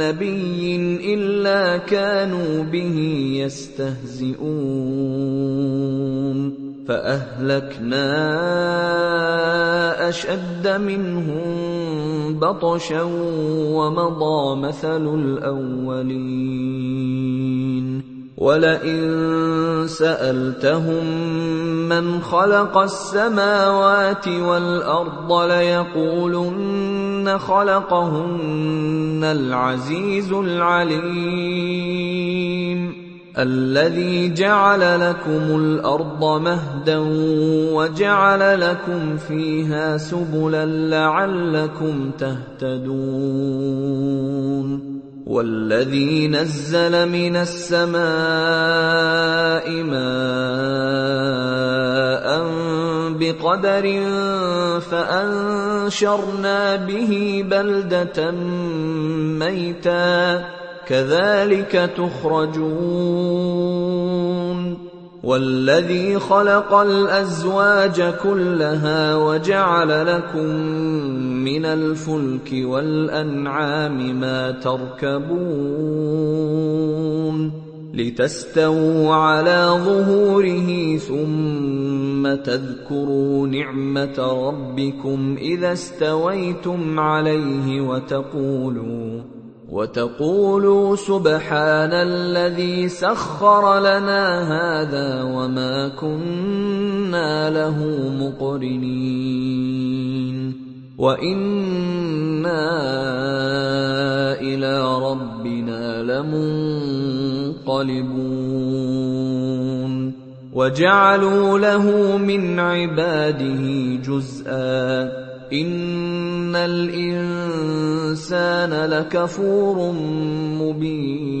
نبي إلا كانوا به يستهزئون. فأهلكنا أشد منهم بطشا ومضى مثل الأولين. ولئن سألتهم من خلق السماوات والأرض ليقولن خلقهن العزيز العليم الذي جعل لكم الأرض مهدا وجعل لكم فيها سبلا لعلكم تهتدون والذي نزل من السماء ماء بقدر فأنشرنا به بلدة ميتا كذلك تخرجون والذي خلق الأزواج كلها وجعل لكم من الفلك والأنعام ما تركبون لتستووا على ظهوره ثم تذكروا نعمة ربكم إذا استويتم عليه وتقولوا وتقولوا سبحان الذي سخر لنا هذا وما كنا له مقرنين. وأنا إلى ربنا لمنقلبون وجعلوا له من عباده جزءا ان الانسان لكفور مبين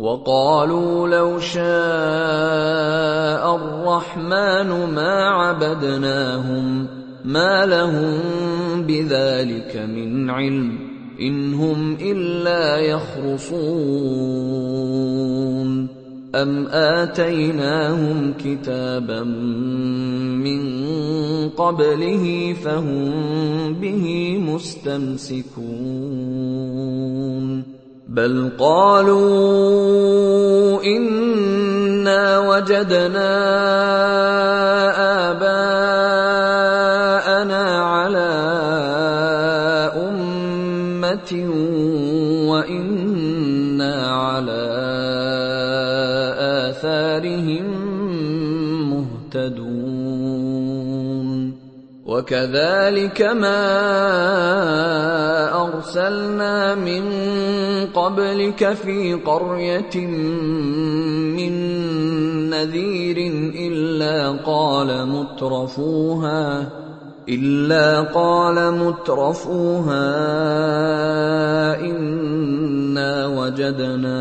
وقالوا لو شاء الرحمن ما عبدناهم ما لهم بذلك من علم إن هم إلا يخرصون. أم آتيناهم كتابا من قبله فهم به مستمسكون. بل قالوا انا وجدنا اباءنا على امه وأنا على اثارهم مهتدون وكذلك ما ارسلنا من قبلك في قرية من نذير إلا قال مترفوها إلا قال مترفوها إنا وجدنا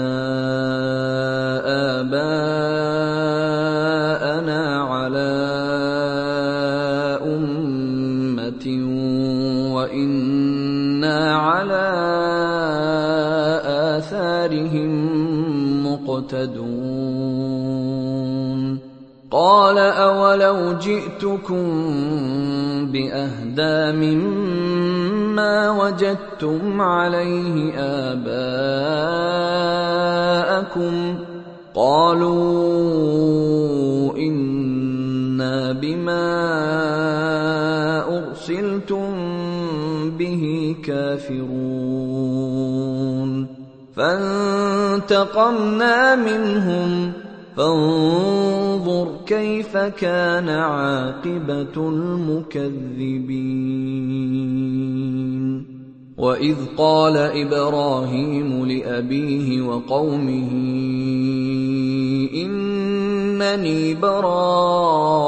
مقتدون قال أولو جئتكم بأهدى مما وجدتم عليه آباءكم. قالوا إنا بما أرسلتم به كافرون. فانتقمنا منهم. فانظر كيف كان عاقبة المكذبين. وإذ قال إبراهيم لأبيه وقومه إنني براء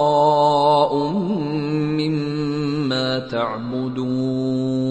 مما تعبدون.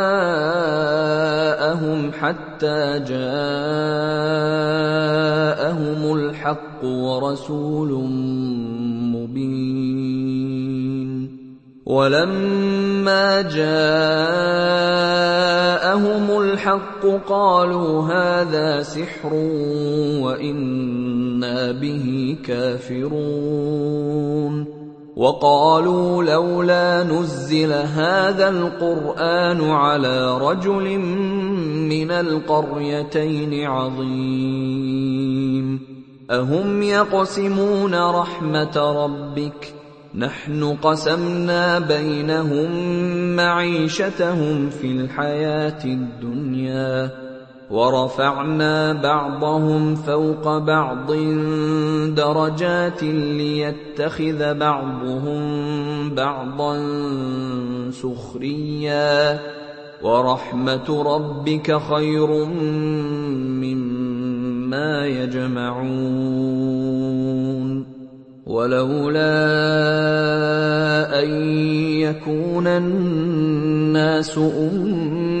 حتى جاءهم الحق ورسول مبين. ولما جاءهم الحق قالوا هذا سحر وإنا به كافرون. وقالوا لولا نزل هذا القرآن على رجل من القريتين عظيم. أهم يقسمون رحمة ربك؟ نحن قسمنا بينهم معيشتهم في الحياة الدنيا. ورفعنا بعضهم فوق بعض درجات ليتخذ بعضهم بعضا سخريا. ورحمة ربك خير مما يجمعون. ولولا أن يكون الناس أمة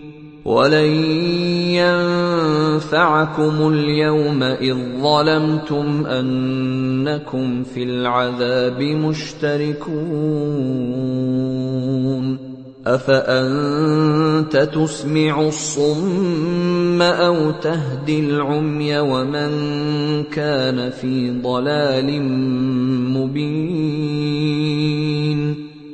ولن ينفعكم اليوم اذ ظلمتم انكم في العذاب مشتركون افانت تسمع الصم أو تهدي العمي ومن كان في ضلال مبين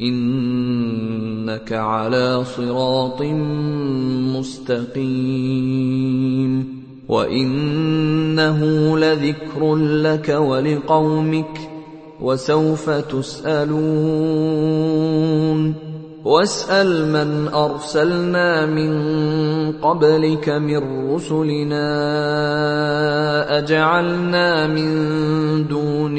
إنك على صراط مستقيم وإنه لذكر لك ولقومك وسوف تسألون واسأل من أرسلنا من قبلك من رسلنا أجعلنا من دون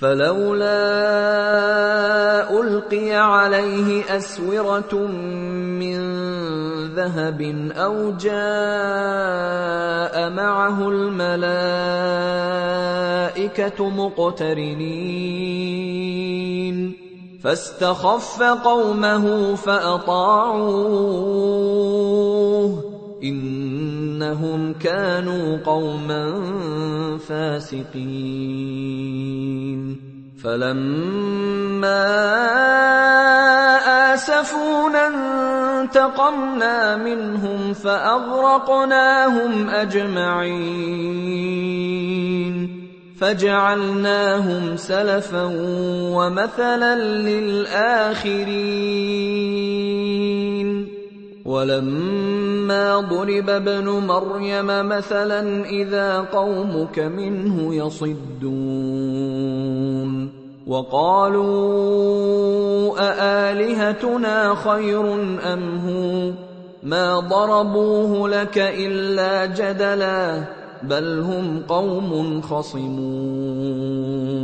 فلولا ألقي عليه أسورة من ذهب أو جاء معه الملائكة مقترنين. فاستخف قومه فأطاعوه. إنهم كانوا قوما فاسقين. فلما آسفونا انتقمنا منهم فأغرقناهم أجمعين. فجعلناهم سلفا ومثلا للآخرين. ولما ضرب ابن مريم مثلا إذا قومك منه يصدون وقالوا أآلهتنا خير أم هو؟ ما ضربوه لك إلا جدلا بل هم قوم خصمون.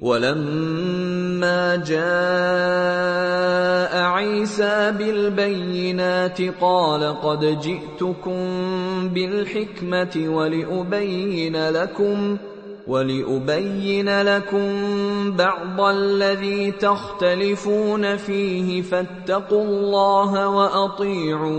ولما جاء عيسى بالبينات قال قد جئتكم بالحكمة ولأبين لكم ولأبين لكم بعض الذي تختلفون فيه فاتقوا الله وأطيعون.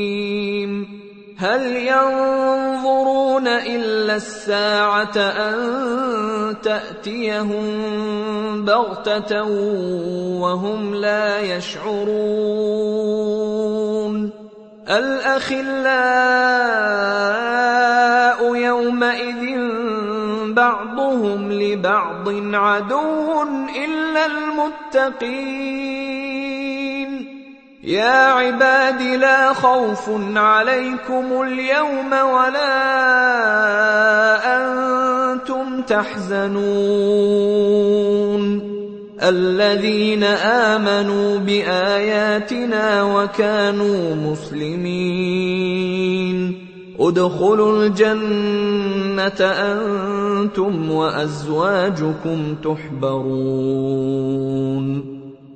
هل ينظرون إلا الساعة أن تأتيهم بغتة وهم لا يشعرون؟ الأخلاء يومئذ بعضهم لبعض عدو إلا المتقين. يا عباد لا خوف عليكم اليوم ولا أنتم تحزنون. الذين آمنوا بآياتنا وكانوا مسلمين. ادخلوا الجنة أنتم وأزواجكم تحبرون.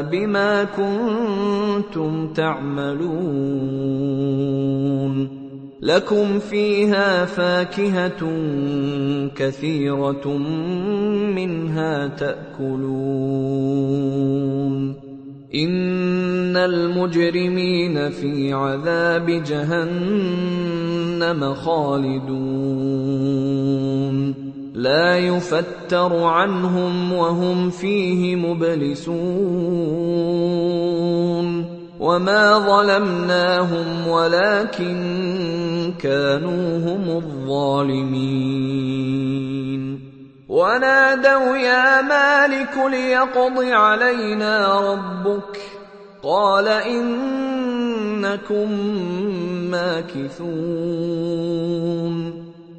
بما كنتم تعملون لكم فيها فاكهه كثيره منها تاكلون ان المجرمين في عذاب جهنم خالدون لا يفتر عنهم وهم فيه مبلسون وما ظلمناهم ولكن كانوا هم الظالمين ونادوا يا مالك ليقض علينا ربك قال إنكم ماكثون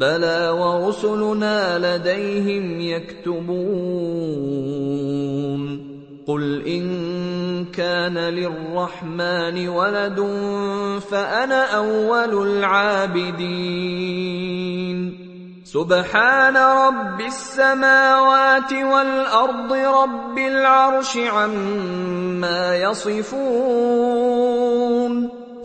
بلى ورسلنا لديهم يكتبون قل ان كان للرحمن ولد فانا اول العابدين سبحان رب السماوات والارض رب العرش عما يصفون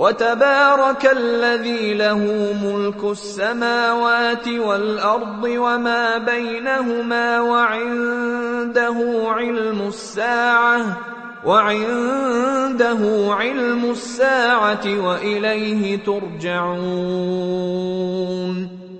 وتبارك الذي له ملك السماوات والأرض وما بينهما وعنده علم الساعة وعنده علم الساعة وإليه ترجعون.